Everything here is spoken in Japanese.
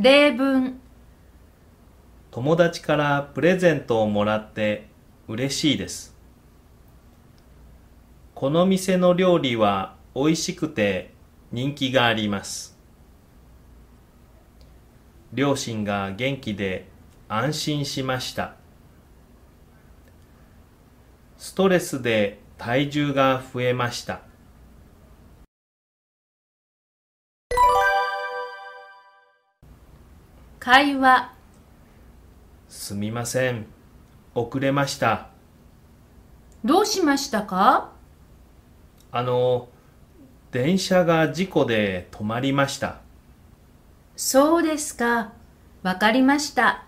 例文、友達からプレゼントをもらって嬉しいです。この店の料理は美味しくて人気があります。両親が元気で安心しました。ストレスで体重が増えました。会話。すみません。遅れました。どうしましたか？あの電車が事故で止まりました。そうですか。わかりました。